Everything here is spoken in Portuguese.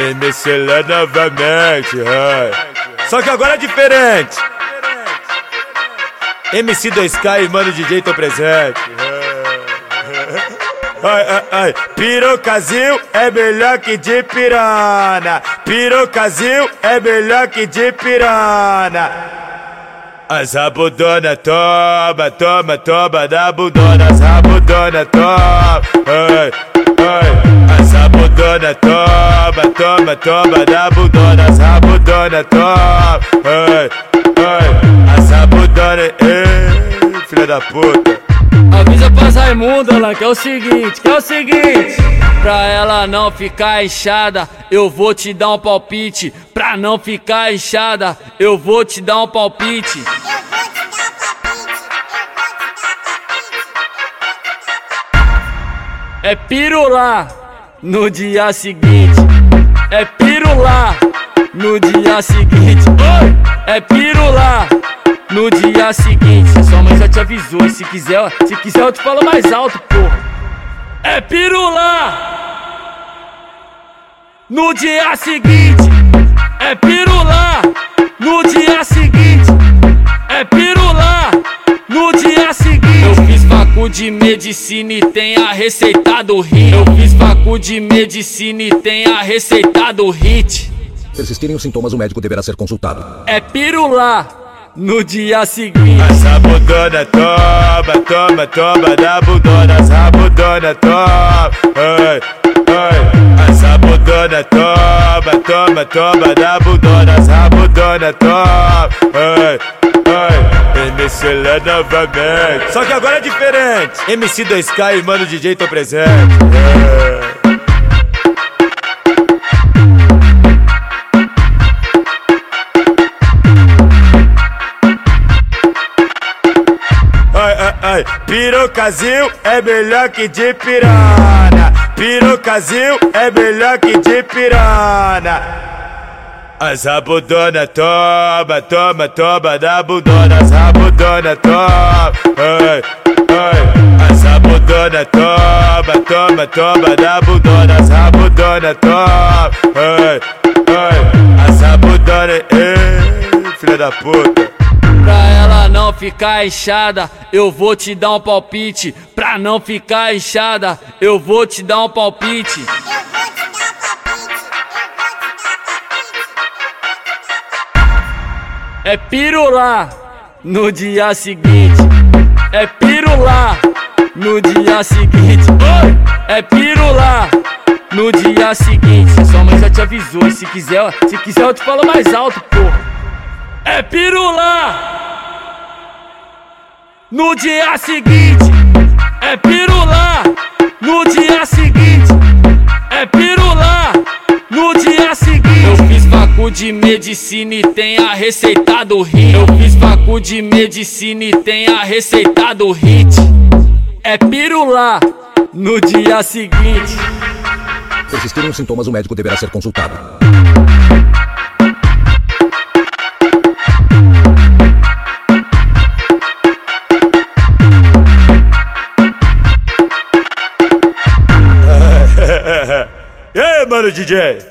MC Lé novamente. Só que agora é diferente. MC 2K e Mano DJ tô presente. Ai, ai, ai. É melhor que de pirana. Pirocazil é melhor que de pirana. As rabudona toma, toma, toma da bundona. As rabudona toma. Ai, ai. As rabudona toma, toma, toma da bundona. As rabudona toma. Ai, ai. As rabudona, ei, filha da puta. Avisa pra Raimunda lá que é o seguinte, que é o seguinte Pra ela não ficar inchada, eu vou te dar um palpite Pra não ficar inchada, eu vou te dar um palpite É pirular no dia seguinte É pirular no dia seguinte Oi! É pirular no dia seguinte. Sua mãe já te avisou. E se quiser, se quiser, eu te falo mais alto, porra. É pirula! No dia seguinte, é pirula! No dia seguinte, é pirula! Facu de medicina e tem a receita do hit. Eu fiz facu de medicina e tem a receita do hit. Persistirem os sintomas, o médico deverá ser consultado. É pirula! no dia seguinte. As rabudona toma, toma, toma da bundona, as rabudona toma, ai, ai. As rabudona toma, toma, toma da bundona, as rabudona toma, ai, ai. MC Lé novamente. Só que agora é diferente. MC 2K e Mano DJ tô presente. É. ai. Pirocazil é melhor que de pirana. Pirocazil é melhor que de pirana. As rabudona toma, toma, toma da bundona. As rabudona toma, ai, ai. As rabudona toma, toma, toma da bundona. As rabudona toma, ai, ai. As rabudona, ei, filha da puta. Pra ela não ficar inchada, eu vou te dar um palpite. Pra não ficar inchada, eu vou te dar um palpite. É pirular no dia seguinte. É pirular no dia seguinte. É pirular no dia seguinte. Sua mãe já te avisou. E se quiser, se quiser eu te falo mais alto, porra. É pirular no dia seguinte. É pirular de medicina e tem a receita do hit. Eu fiz facu de medicina e tem a receita do hit. É pirular no dia seguinte. Persistirem os sintomas, o médico deverá ser consultado. e aí, mano DJ?